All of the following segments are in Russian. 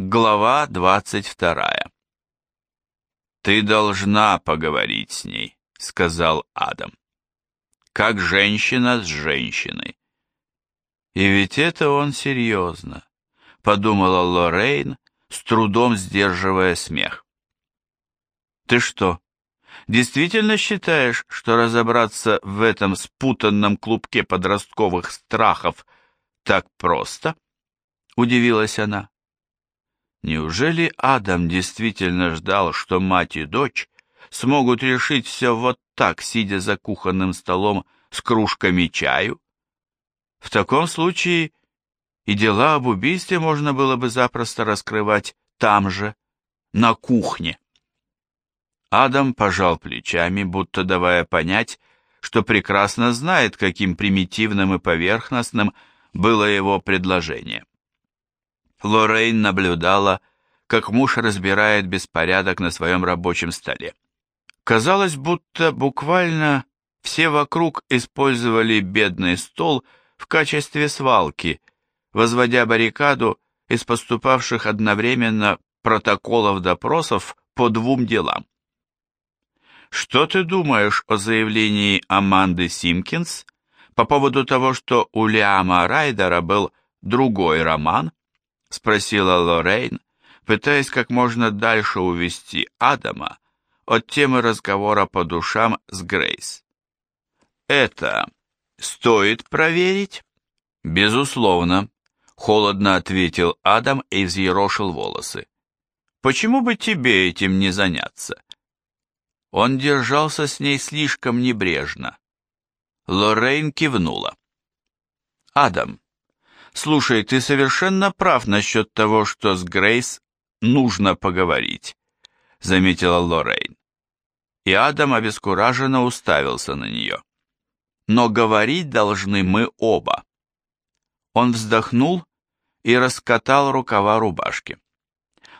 Глава двадцать вторая. «Ты должна поговорить с ней», — сказал Адам. «Как женщина с женщиной». «И ведь это он серьезно», — подумала Лоррейн, с трудом сдерживая смех. «Ты что, действительно считаешь, что разобраться в этом спутанном клубке подростковых страхов так просто?» — удивилась она. Неужели Адам действительно ждал, что мать и дочь смогут решить все вот так, сидя за кухонным столом с кружками чаю? В таком случае и дела об убийстве можно было бы запросто раскрывать там же, на кухне. Адам пожал плечами, будто давая понять, что прекрасно знает, каким примитивным и поверхностным было его предложение. Лоррейн наблюдала, как муж разбирает беспорядок на своем рабочем столе. Казалось, будто буквально все вокруг использовали бедный стол в качестве свалки, возводя баррикаду из поступавших одновременно протоколов допросов по двум делам. Что ты думаешь о заявлении Аманды Симкинс по поводу того, что у Лиама Райдера был другой роман? — спросила Лоррейн, пытаясь как можно дальше увести Адама от темы разговора по душам с Грейс. «Это стоит проверить?» «Безусловно», — холодно ответил Адам и взъерошил волосы. «Почему бы тебе этим не заняться?» Он держался с ней слишком небрежно. Лоррейн кивнула. «Адам, «Слушай, ты совершенно прав насчет того, что с Грейс нужно поговорить», — заметила Лоррейн. И Адам обескураженно уставился на нее. «Но говорить должны мы оба». Он вздохнул и раскатал рукава рубашки.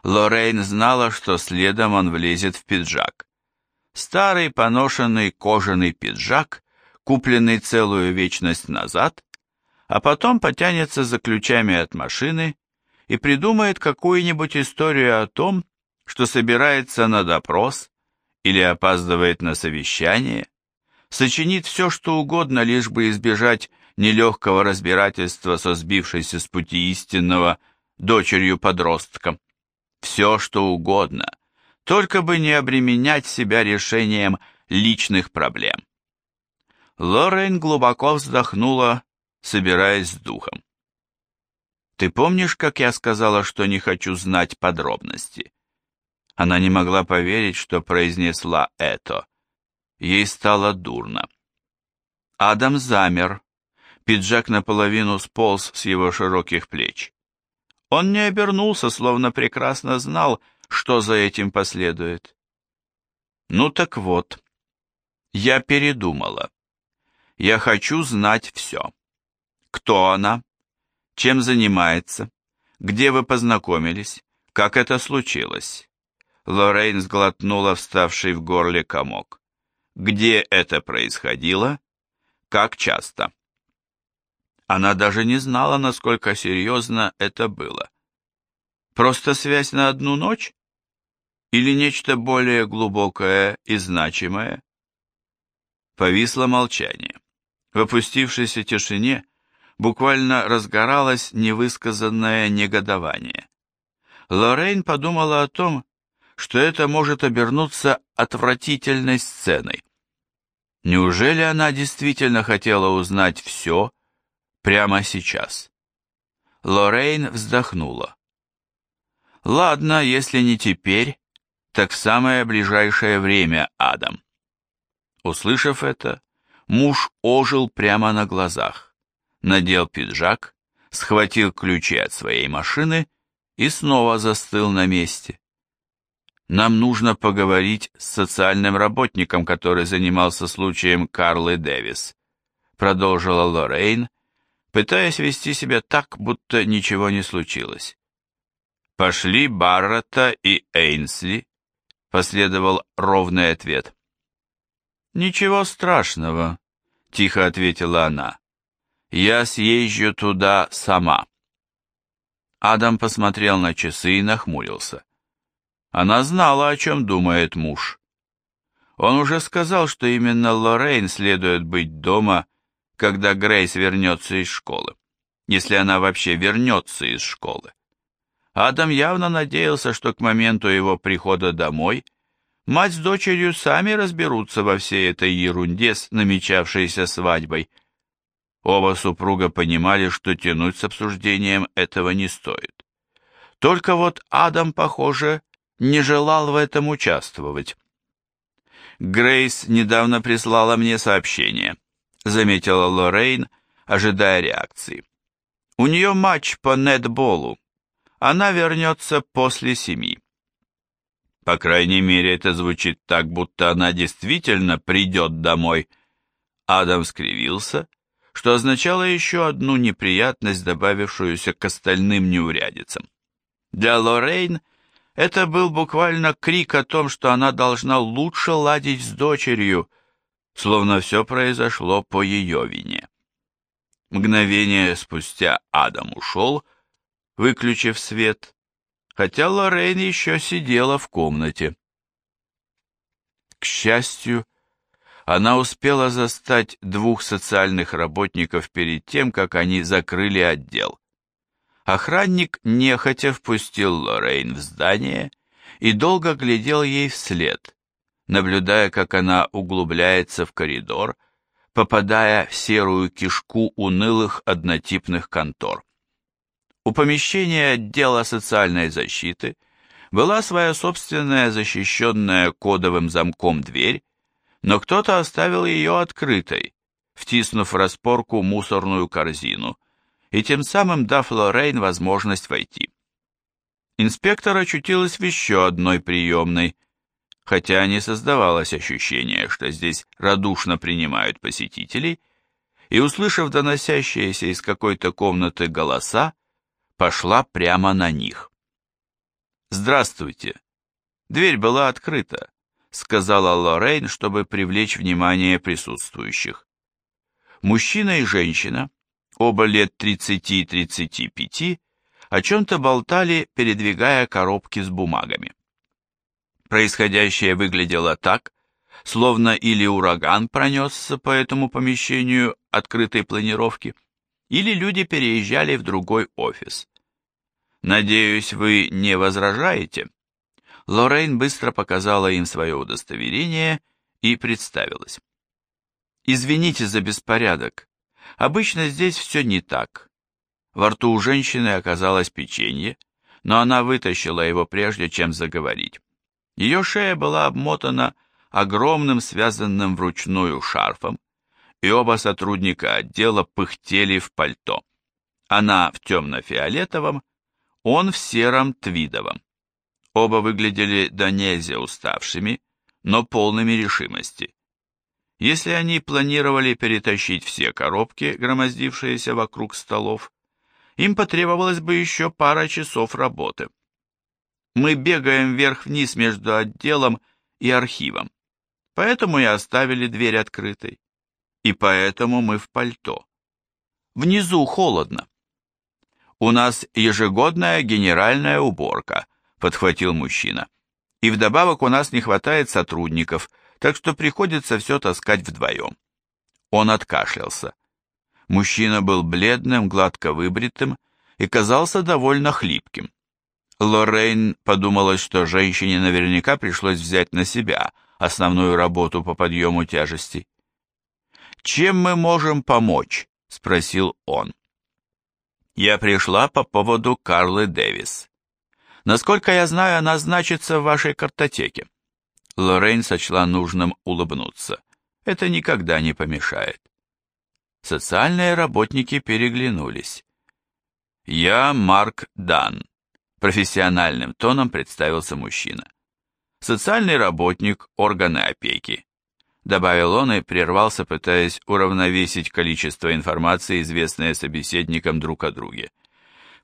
Лоррейн знала, что следом он влезет в пиджак. Старый поношенный кожаный пиджак, купленный целую вечность назад, а потом потянется за ключами от машины и придумает какую-нибудь историю о том, что собирается на допрос или опаздывает на совещание, сочинит все, что угодно, лишь бы избежать нелегкого разбирательства со сбившейся с пути истинного дочерью-подростком. Все, что угодно, только бы не обременять себя решением личных проблем. Лоррейн глубоко вздохнула собираясь с духом. «Ты помнишь, как я сказала, что не хочу знать подробности?» Она не могла поверить, что произнесла это. Ей стало дурно. Адам замер. Пиджак наполовину сполз с его широких плеч. Он не обернулся, словно прекрасно знал, что за этим последует. Ну так вот, я передумала. Я хочу знать все. Кто она? Чем занимается? Где вы познакомились? Как это случилось? Лоррейн сглотнула вставший в горле комок. Где это происходило? Как часто? Она даже не знала, насколько серьезно это было. Просто связь на одну ночь? Или нечто более глубокое и значимое? Повисло молчание. В опустившейся тишине буквально разгоралось невысказанное негодование. Лоррейн подумала о том, что это может обернуться отвратительной сценой. Неужели она действительно хотела узнать все прямо сейчас? Лоррейн вздохнула. «Ладно, если не теперь, так в самое ближайшее время, Адам». Услышав это, муж ожил прямо на глазах надел пиджак, схватил ключи от своей машины и снова застыл на месте. Нам нужно поговорить с социальным работником, который занимался случаем Карлы Дэвис, продолжила Лоррейн, пытаясь вести себя так, будто ничего не случилось. Пошли Баррета и Эйнсли, последовал ровный ответ. Ничего страшного, тихо ответила она. Я съезжу туда сама. Адам посмотрел на часы и нахмурился. Она знала, о чем думает муж. Он уже сказал, что именно Лоррейн следует быть дома, когда Грейс вернется из школы, если она вообще вернется из школы. Адам явно надеялся, что к моменту его прихода домой мать с дочерью сами разберутся во всей этой ерунде с намечавшейся свадьбой. Оба супруга понимали, что тянуть с обсуждением этого не стоит. Только вот Адам, похоже, не желал в этом участвовать. Грейс недавно прислала мне сообщение, заметила Лоррейн, ожидая реакции. У нее матч по нетболу. Она вернется после семи. По крайней мере, это звучит так, будто она действительно придет домой. Адам скривился, что означало еще одну неприятность, добавившуюся к остальным неурядицам. Для Лоррейн это был буквально крик о том, что она должна лучше ладить с дочерью, словно все произошло по ее вине. Мгновение спустя Адам ушел, выключив свет, хотя Лоррейн еще сидела в комнате. К счастью, она успела застать двух социальных работников перед тем, как они закрыли отдел. Охранник нехотя впустил Лоррейн в здание и долго глядел ей вслед, наблюдая, как она углубляется в коридор, попадая в серую кишку унылых однотипных контор. У помещения отдела социальной защиты была своя собственная защищенная кодовым замком дверь, но кто-то оставил ее открытой, втиснув в распорку мусорную корзину – и тем самым дав Лоррейн возможность войти. Инспектор очутилась в еще одной приемной, хотя не создавалось ощущения, что здесь радушно принимают посетителей, и, услышав доносящиеся из какой-то комнаты голоса, пошла прямо на них. «Здравствуйте!» Дверь была открыта, сказала Лоррейн, чтобы привлечь внимание присутствующих. Мужчина и женщина оба лет 30-35, о чем-то болтали, передвигая коробки с бумагами. Происходящее выглядело так, словно или ураган пронесся по этому помещению открытой планировки, или люди переезжали в другой офис. «Надеюсь, вы не возражаете?» Лоррейн быстро показала им свое удостоверение и представилась. «Извините за беспорядок. Обычно здесь все не так. Во рту у женщины оказалось печенье, но она вытащила его прежде, чем заговорить. Ее шея была обмотана огромным связанным вручную шарфом, и оба сотрудника отдела пыхтели в пальто. Она в темно-фиолетовом, он в сером твидовом. Оба выглядели до нельзя уставшими, но полными решимости. Если они планировали перетащить все коробки, громоздившиеся вокруг столов, им потребовалось бы еще пара часов работы. Мы бегаем вверх-вниз между отделом и архивом, поэтому и оставили дверь открытой. И поэтому мы в пальто. Внизу холодно. У нас ежегодная генеральная уборка, подхватил мужчина. И вдобавок у нас не хватает сотрудников, так что приходится все таскать вдвоем. Он откашлялся. Мужчина был бледным, гладко выбритым и казался довольно хлипким. Лоррейн подумала, что женщине наверняка пришлось взять на себя основную работу по подъему тяжести. «Чем мы можем помочь?» — спросил он. «Я пришла по поводу Карлы Дэвис. Насколько я знаю, она значится в вашей картотеке. Лоррейн сочла нужным улыбнуться. Это никогда не помешает. Социальные работники переглянулись. «Я Марк Дан», — профессиональным тоном представился мужчина. «Социальный работник, органы опеки», — добавил он и прервался, пытаясь уравновесить количество информации, известное собеседникам друг о друге.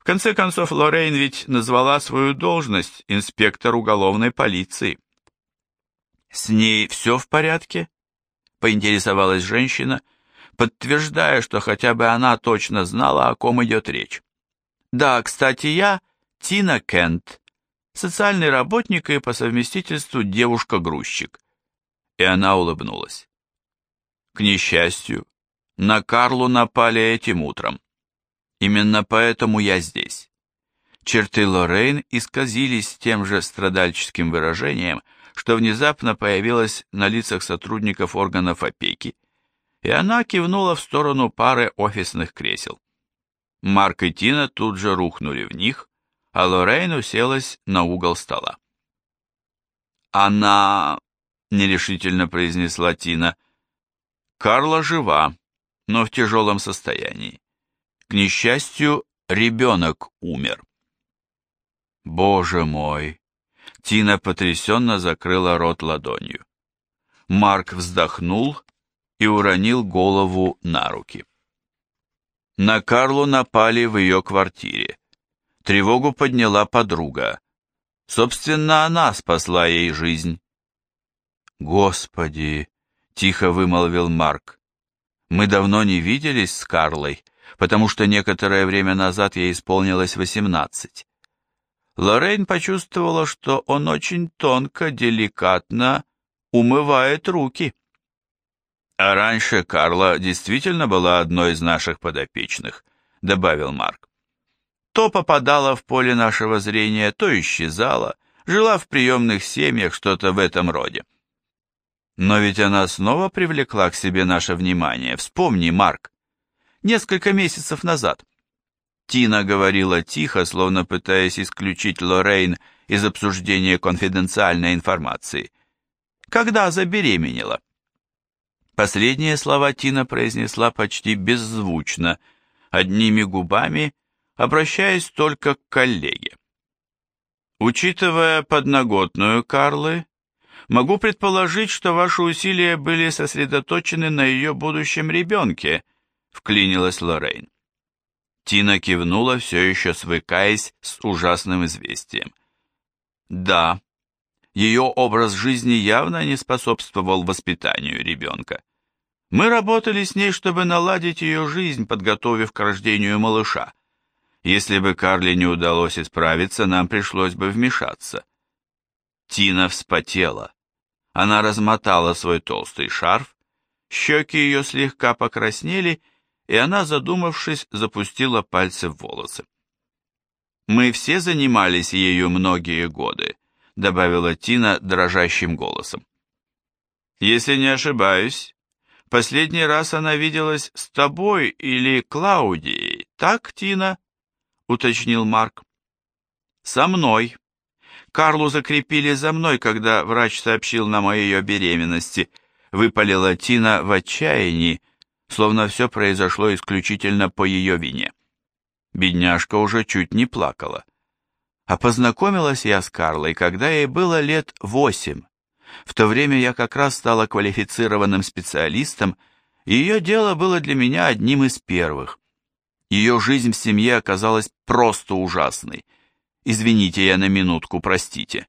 Конце концов, Лоррейн ведь назвала свою должность инспектор уголовной полиции. «С ней все в порядке?» — поинтересовалась женщина, подтверждая, что хотя бы она точно знала, о ком идет речь. Да, кстати, я Тина Кент, социальный работник и по совместительству девушка-грузчик. И она улыбнулась. К несчастью, на Карлу напали этим утром. Именно поэтому я здесь. Черты Лоррейн исказились тем же страдальческим выражением, что внезапно появилось на лицах сотрудников органов опеки, и она кивнула в сторону пары офисных кресел. Марк и Тина тут же рухнули в них, а Лоррейн уселась на угол стола. «Она...» — нерешительно произнесла Тина. «Карла жива, но в тяжелом состоянии. К несчастью, ребенок умер». «Боже мой!» Тина потрясенно закрыла рот ладонью. Марк вздохнул и уронил голову на руки. На Карлу напали в ее квартире. Тревогу подняла подруга. Собственно, она спасла ей жизнь. «Господи!» — тихо вымолвил Марк. «Мы давно не виделись с Карлой, потому что некоторое время назад ей исполнилось восемнадцать. Лоррейн почувствовала, что он очень тонко, деликатно умывает руки. А раньше Карла действительно была одной из наших подопечных, добавил Марк. То попадала в поле нашего зрения, то исчезала, жила в приемных семьях, что-то в этом роде. Но ведь она снова привлекла к себе наше внимание. Вспомни, Марк. Несколько месяцев назад. Тина говорила тихо, словно пытаясь исключить Лоррейн из обсуждения конфиденциальной информации. Когда забеременела? Последние слова Тина произнесла почти беззвучно, одними губами, обращаясь только к коллеге. Учитывая подноготную Карлы, могу предположить, что ваши усилия были сосредоточены на ее будущем ребенке, вклинилась Лоррейн. Тина кивнула, все еще свыкаясь с ужасным известием. Да, ее образ жизни явно не способствовал воспитанию ребенка. Мы работали с ней, чтобы наладить ее жизнь, подготовив к рождению малыша. Если бы Карле не удалось исправиться, нам пришлось бы вмешаться. Тина вспотела. Она размотала свой толстый шарф, щеки ее слегка покраснели, и она, задумавшись, запустила пальцы в волосы. «Мы все занимались ею многие годы», — добавила Тина дрожащим голосом. «Если не ошибаюсь, последний раз она виделась с тобой или Клаудией, так, Тина?» — уточнил Марк. «Со мной. Карлу закрепили за мной, когда врач сообщил нам о ее беременности», — выпалила Тина в отчаянии, — словно все произошло исключительно по ее вине. Бедняжка уже чуть не плакала. А познакомилась я с Карлой, когда ей было лет восемь. В то время я как раз стала квалифицированным специалистом, и ее дело было для меня одним из первых. Ее жизнь в семье оказалась просто ужасной. Извините, я на минутку, простите.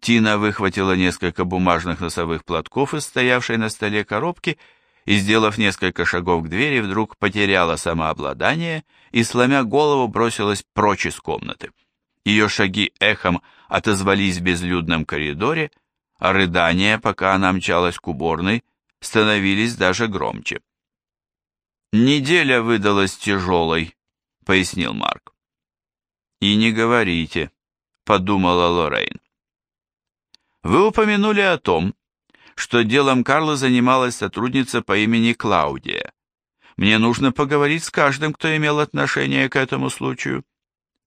Тина выхватила несколько бумажных носовых платков из стоявшей на столе коробки и, сделав несколько шагов к двери, вдруг потеряла самообладание и, сломя голову, бросилась прочь из комнаты. Ее шаги эхом отозвались в безлюдном коридоре, а рыдания, пока она мчалась к уборной, становились даже громче. «Неделя выдалась тяжелой», — пояснил Марк. «И не говорите», — подумала Лоррейн. «Вы упомянули о том, что делом Карла занималась сотрудница по имени Клаудия. Мне нужно поговорить с каждым, кто имел отношение к этому случаю.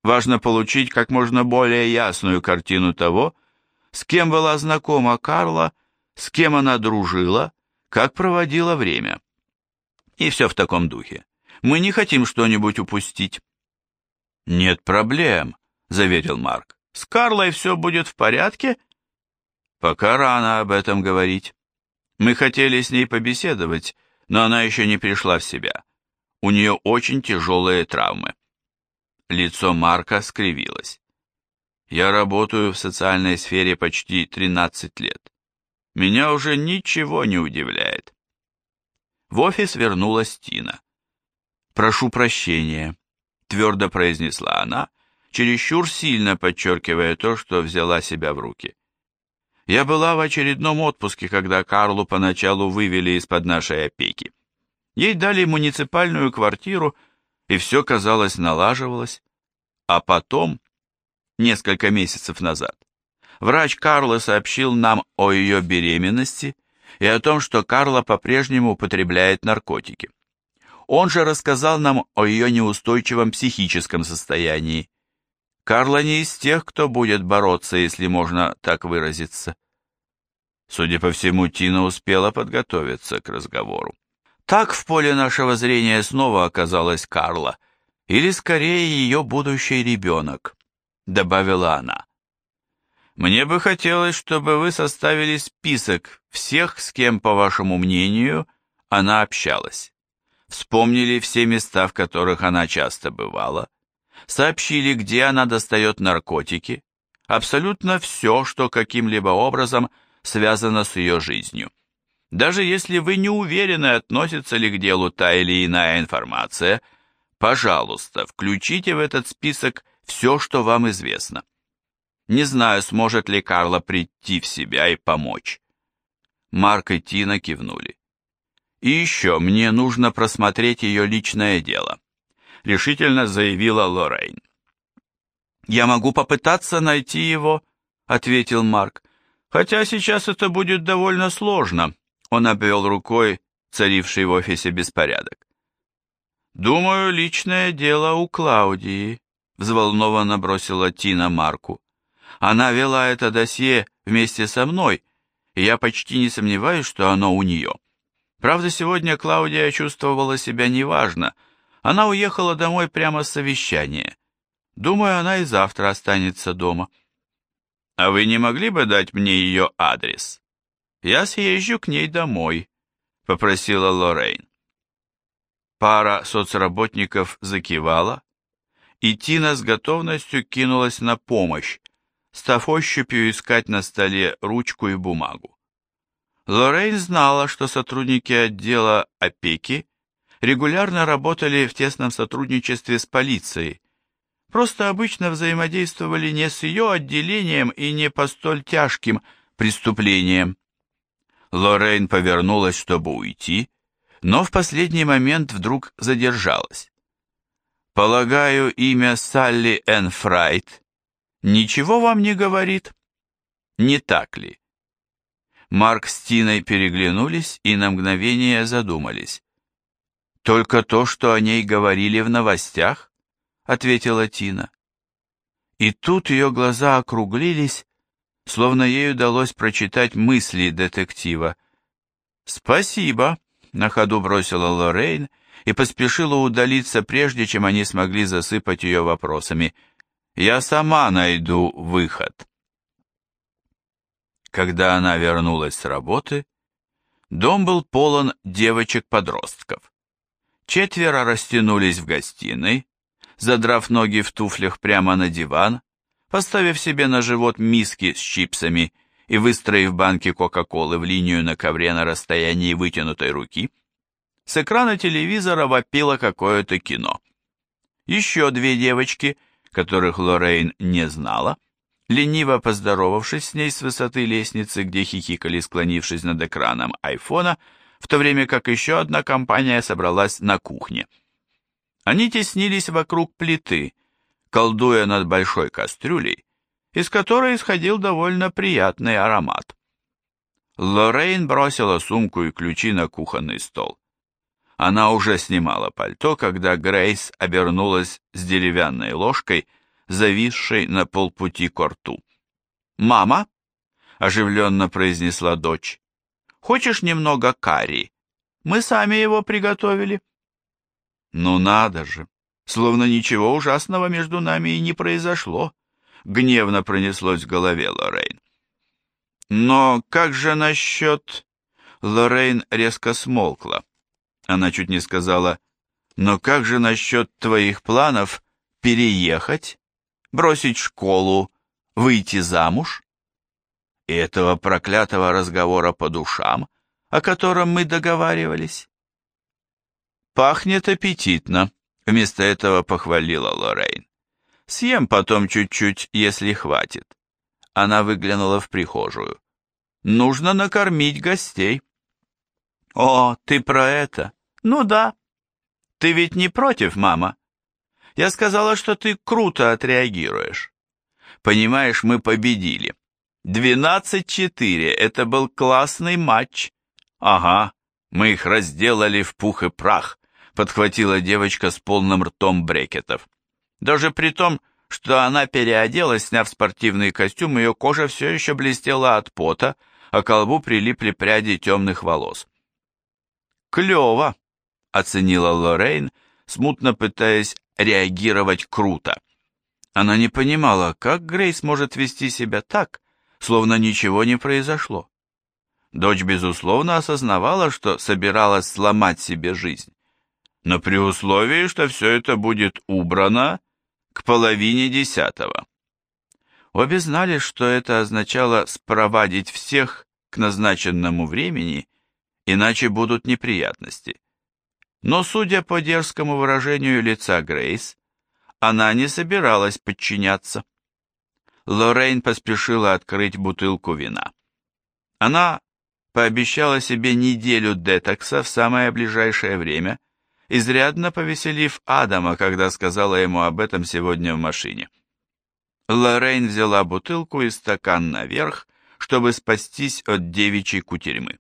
Важно получить как можно более ясную картину того, с кем была знакома Карла, с кем она дружила, как проводила время. И все в таком духе. Мы не хотим что-нибудь упустить. «Нет проблем», — заверил Марк. «С Карлой все будет в порядке, Пока рано об этом говорить. Мы хотели с ней побеседовать, но она еще не пришла в себя. У нее очень тяжелые травмы. Лицо Марка скривилось. Я работаю в социальной сфере почти 13 лет. Меня уже ничего не удивляет. В офис вернулась Тина. «Прошу прощения. твердо произнесла она, чересчур сильно подчеркивая то, что взяла себя в руки. Я была в очередном отпуске, когда Карлу поначалу вывели из-под нашей опеки. Ей дали муниципальную квартиру, и все, казалось, налаживалось. А потом, несколько месяцев назад, врач Карла сообщил нам о ее беременности и о том, что Карла по-прежнему употребляет наркотики. Он же рассказал нам о ее неустойчивом психическом состоянии. Карла не из тех, кто будет бороться, если можно так выразиться. Судя по всему, Тина успела подготовиться к разговору. Так в поле нашего зрения снова оказалась Карла, или скорее ее будущий ребенок, добавила она. Мне бы хотелось, чтобы вы составили список всех, с кем, по вашему мнению, она общалась. Вспомнили все места, в которых она часто бывала, сообщили, где она достает наркотики, абсолютно все, что каким-либо образом связано с ее жизнью. Даже если вы не уверены, относится ли к делу та или иная информация, пожалуйста, включите в этот список все, что вам известно. Не знаю, сможет ли Карла прийти в себя и помочь. Марк и Тина кивнули. И еще мне нужно просмотреть ее личное дело, решительно заявила Лоррейн. Я могу попытаться найти его, ответил Марк, хотя сейчас это будет довольно сложно. Он обвел рукой царивший в офисе беспорядок. «Думаю, личное дело у Клаудии», — взволнованно бросила Тина Марку. «Она вела это досье вместе со мной, и я почти не сомневаюсь, что оно у нее. Правда, сегодня Клаудия чувствовала себя неважно. Она уехала домой прямо с совещания. Думаю, она и завтра останется дома». «А вы не могли бы дать мне ее адрес?» «Я съезжу к ней домой», — попросила Лоррейн. Пара соцработников закивала, и Тина с готовностью кинулась на помощь, став ощупью искать на столе ручку и бумагу. Лоррейн знала, что сотрудники отдела опеки регулярно работали в тесном сотрудничестве с полицией, просто обычно взаимодействовали не с ее отделением и не по столь тяжким преступлениям. Лоррейн повернулась, чтобы уйти, но в последний момент вдруг задержалась. «Полагаю, имя Салли Энн Фрайт ничего вам не говорит? Не так ли?» Марк с Тиной переглянулись и на мгновение задумались. «Только то, что о ней говорили в новостях?» — ответила Тина. И тут ее глаза округлились, словно ей удалось прочитать мысли детектива. «Спасибо», — на ходу бросила Лоррейн и поспешила удалиться, прежде чем они смогли засыпать ее вопросами. «Я сама найду выход». Когда она вернулась с работы, дом был полон девочек-подростков. Четверо растянулись в гостиной, задрав ноги в туфлях прямо на диван, поставив себе на живот миски с чипсами и выстроив банки Кока-Колы в линию на ковре на расстоянии вытянутой руки, с экрана телевизора вопило какое-то кино. Еще две девочки, которых Лоррейн не знала, лениво поздоровавшись с ней с высоты лестницы, где хихикали, склонившись над экраном айфона, в то время как еще одна компания собралась на кухне. Они теснились вокруг плиты, колдуя над большой кастрюлей, из которой исходил довольно приятный аромат. Лоррейн бросила сумку и ключи на кухонный стол. Она уже снимала пальто, когда Грейс обернулась с деревянной ложкой, зависшей на полпути к рту. «Мама?» — оживленно произнесла дочь. «Хочешь немного карри? Мы сами его приготовили». «Ну надо же! словно ничего ужасного между нами и не произошло, гневно пронеслось в голове Лоррейн. Но как же насчет... Лоррейн резко смолкла. Она чуть не сказала, но как же насчет твоих планов переехать, бросить школу, выйти замуж? И этого проклятого разговора по душам, о котором мы договаривались? Пахнет аппетитно, Вместо этого похвалила Лоррейн. Съем потом чуть-чуть, если хватит. Она выглянула в прихожую. Нужно накормить гостей. О, ты про это? Ну да. Ты ведь не против, мама? Я сказала, что ты круто отреагируешь. Понимаешь, мы победили. Двенадцать четыре. Это был классный матч. Ага, мы их разделали в пух и прах, подхватила девочка с полным ртом брекетов. Даже при том, что она переоделась, сняв спортивный костюм, ее кожа все еще блестела от пота, а к колбу прилипли пряди темных волос. «Клево!» — оценила Лоррейн, смутно пытаясь реагировать круто. Она не понимала, как Грейс может вести себя так, словно ничего не произошло. Дочь, безусловно, осознавала, что собиралась сломать себе жизнь, но при условии, что все это будет убрано к половине десятого. Обе знали, что это означало спровадить всех к назначенному времени, иначе будут неприятности. Но, судя по дерзкому выражению лица Грейс, она не собиралась подчиняться. Лоррейн поспешила открыть бутылку вина. Она пообещала себе неделю детокса в самое ближайшее время – изрядно повеселив Адама, когда сказала ему об этом сегодня в машине. Лоррейн взяла бутылку и стакан наверх, чтобы спастись от девичьей кутерьмы.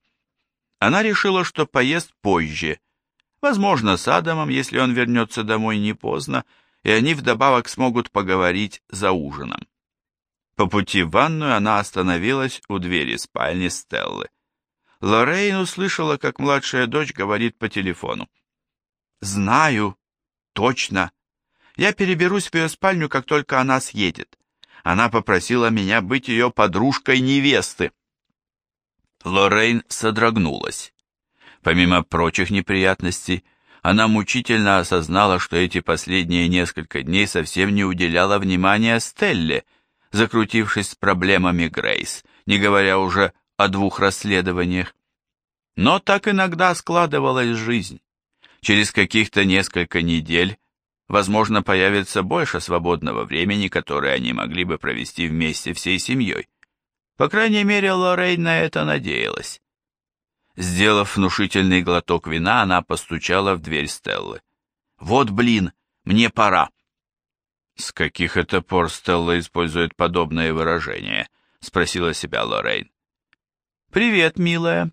Она решила, что поест позже, возможно, с Адамом, если он вернется домой не поздно, и они вдобавок смогут поговорить за ужином. По пути в ванную она остановилась у двери спальни Стеллы. Лоррейн услышала, как младшая дочь говорит по телефону. Знаю. Точно. Я переберусь в ее спальню, как только она съедет. Она попросила меня быть ее подружкой невесты. Лоррейн содрогнулась. Помимо прочих неприятностей, она мучительно осознала, что эти последние несколько дней совсем не уделяла внимания Стелле, закрутившись с проблемами Грейс, не говоря уже о двух расследованиях. Но так иногда складывалась жизнь. Через каких-то несколько недель, возможно, появится больше свободного времени, которое они могли бы провести вместе всей семьей. По крайней мере, Лоррейн на это надеялась. Сделав внушительный глоток вина, она постучала в дверь Стеллы. «Вот блин, мне пора!» «С каких это пор Стелла использует подобное выражение?» — спросила себя Лоррейн. «Привет, милая.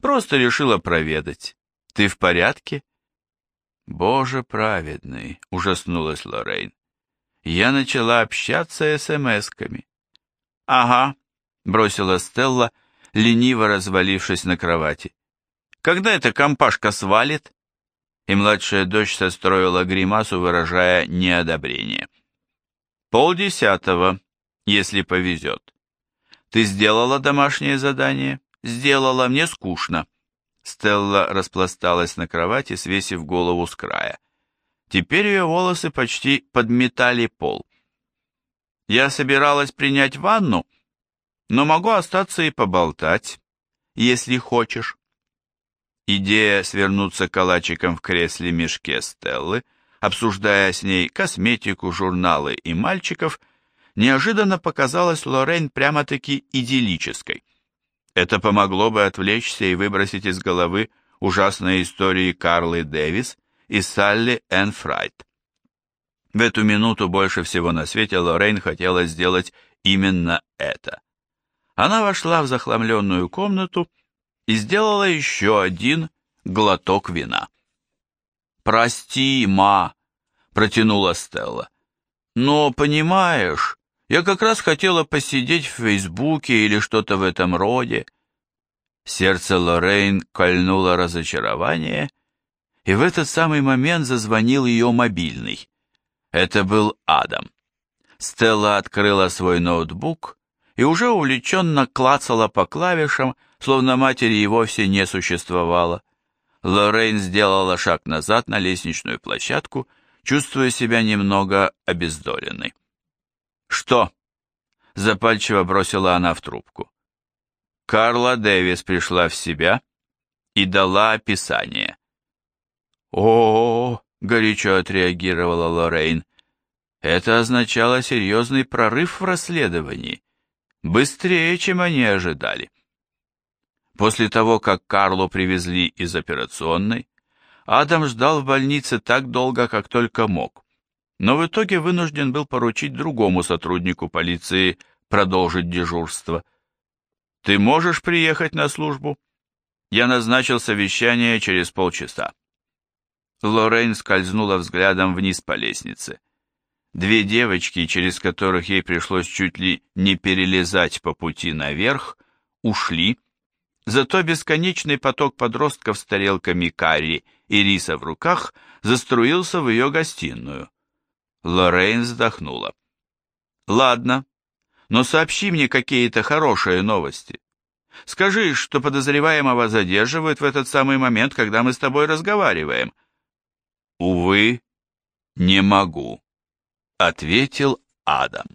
Просто решила проведать. Ты в порядке?» «Боже праведный!» — ужаснулась Лоррейн. «Я начала общаться смс-ками». «Ага», — бросила Стелла, лениво развалившись на кровати. «Когда эта компашка свалит?» И младшая дочь состроила гримасу, выражая неодобрение. «Полдесятого, если повезет. Ты сделала домашнее задание?» «Сделала, мне скучно». Стелла распласталась на кровати, свесив голову с края. Теперь ее волосы почти подметали пол. Я собиралась принять ванну, но могу остаться и поболтать, если хочешь. Идея свернуться калачиком в кресле мешке Стеллы, обсуждая с ней косметику, журналы и мальчиков, неожиданно показалась Лорен прямо-таки идиллической. Это помогло бы отвлечься и выбросить из головы ужасные истории Карлы Дэвис и Салли Энн Фрайт. В эту минуту больше всего на свете Лоррейн хотела сделать именно это. Она вошла в захламленную комнату и сделала еще один глоток вина. «Прости, ма», — протянула Стелла. «Но, понимаешь, я как раз хотела посидеть в Фейсбуке или что-то в этом роде. Сердце Лоррейн кольнуло разочарование, и в этот самый момент зазвонил ее мобильный. Это был Адам. Стелла открыла свой ноутбук и уже увлеченно клацала по клавишам, словно матери и вовсе не существовало. Лоррейн сделала шаг назад на лестничную площадку, чувствуя себя немного обездоленной. «Что?» — запальчиво бросила она в трубку. Карла Дэвис пришла в себя и дала описание. о, -о, -о горячо отреагировала Лоррейн. Это означало серьезный прорыв в расследовании. Быстрее, чем они ожидали. После того, как Карлу привезли из операционной, Адам ждал в больнице так долго, как только мог, но в итоге вынужден был поручить другому сотруднику полиции продолжить дежурство. «Ты можешь приехать на службу?» Я назначил совещание через полчаса. Лоррейн скользнула взглядом вниз по лестнице. Две девочки, через которых ей пришлось чуть ли не перелезать по пути наверх, ушли, зато бесконечный поток подростков с тарелками карри и риса в руках заструился в ее гостиную. Лоррейн вздохнула. «Ладно, но сообщи мне какие-то хорошие новости. Скажи, что подозреваемого задерживают в этот самый момент, когда мы с тобой разговариваем». «Увы, не могу», — ответил Адам.